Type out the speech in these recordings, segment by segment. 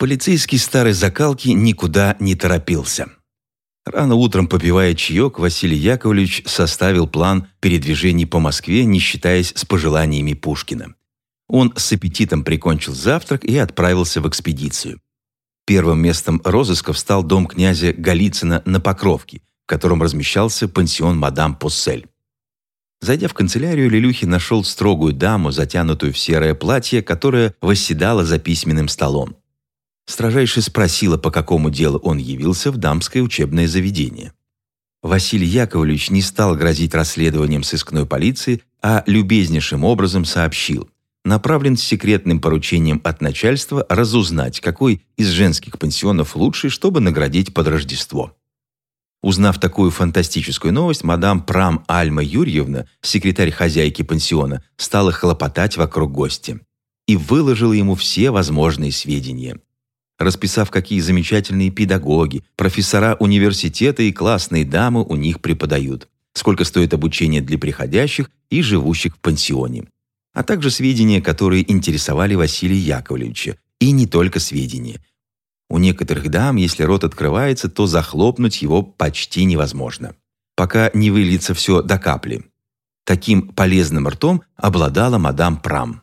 Полицейский старой закалки никуда не торопился. Рано утром, попивая чаек, Василий Яковлевич составил план передвижений по Москве, не считаясь с пожеланиями Пушкина. Он с аппетитом прикончил завтрак и отправился в экспедицию. Первым местом розысков стал дом князя Голицына на Покровке, в котором размещался пансион мадам Поссель. Зайдя в канцелярию, Лилюхин нашел строгую даму, затянутую в серое платье, которая восседала за письменным столом. Строжайше спросила, по какому делу он явился в дамское учебное заведение. Василий Яковлевич не стал грозить расследованием сыскной полиции, а любезнейшим образом сообщил. Направлен с секретным поручением от начальства разузнать, какой из женских пансионов лучший, чтобы наградить под Рождество. Узнав такую фантастическую новость, мадам Прам Альма Юрьевна, секретарь хозяйки пансиона, стала хлопотать вокруг гостя и выложила ему все возможные сведения расписав, какие замечательные педагоги, профессора университета и классные дамы у них преподают, сколько стоит обучение для приходящих и живущих в пансионе, а также сведения, которые интересовали Василия Яковлевича, и не только сведения. У некоторых дам, если рот открывается, то захлопнуть его почти невозможно, пока не выльется все до капли. Таким полезным ртом обладала мадам Прам.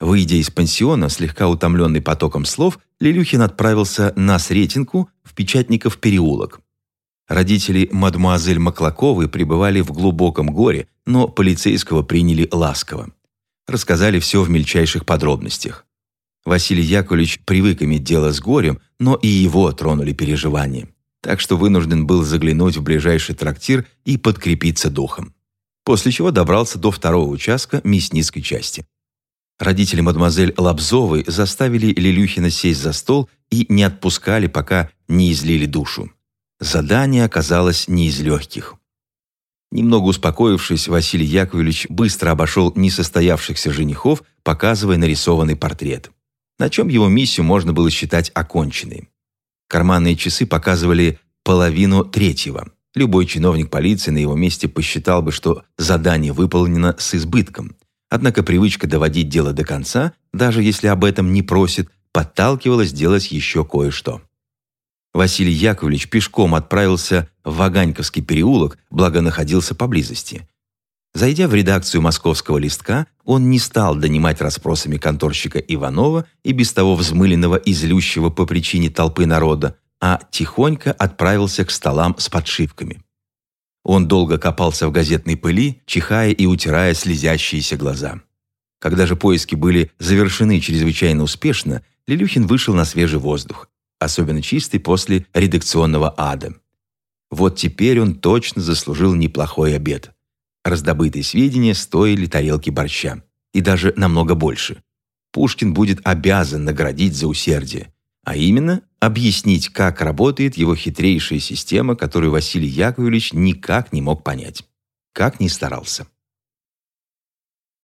Выйдя из пансиона, слегка утомленный потоком слов, Лилюхин отправился на Сретенку в Печатников переулок. Родители мадемуазель Маклаковой пребывали в глубоком горе, но полицейского приняли ласково. Рассказали все в мельчайших подробностях. Василий Яковлевич привык иметь дело с горем, но и его тронули переживания. Так что вынужден был заглянуть в ближайший трактир и подкрепиться духом. После чего добрался до второго участка мясницкой части. Родители мадемуазель Лобзовой заставили Лилюхина сесть за стол и не отпускали, пока не излили душу. Задание оказалось не из легких. Немного успокоившись, Василий Яковлевич быстро обошел несостоявшихся женихов, показывая нарисованный портрет, на чем его миссию можно было считать оконченной. Карманные часы показывали половину третьего. Любой чиновник полиции на его месте посчитал бы, что задание выполнено с избытком – Однако привычка доводить дело до конца, даже если об этом не просит, подталкивала сделать еще кое-что. Василий Яковлевич пешком отправился в Ваганьковский переулок, благо находился поблизости. Зайдя в редакцию московского листка, он не стал донимать расспросами конторщика Иванова и без того взмыленного и злющего по причине толпы народа, а тихонько отправился к столам с подшивками. Он долго копался в газетной пыли, чихая и утирая слезящиеся глаза. Когда же поиски были завершены чрезвычайно успешно, Лилюхин вышел на свежий воздух, особенно чистый после редакционного ада. Вот теперь он точно заслужил неплохой обед. Раздобытые сведения стоили тарелки борща. И даже намного больше. Пушкин будет обязан наградить за усердие а именно объяснить, как работает его хитрейшая система, которую Василий Яковлевич никак не мог понять, как ни старался.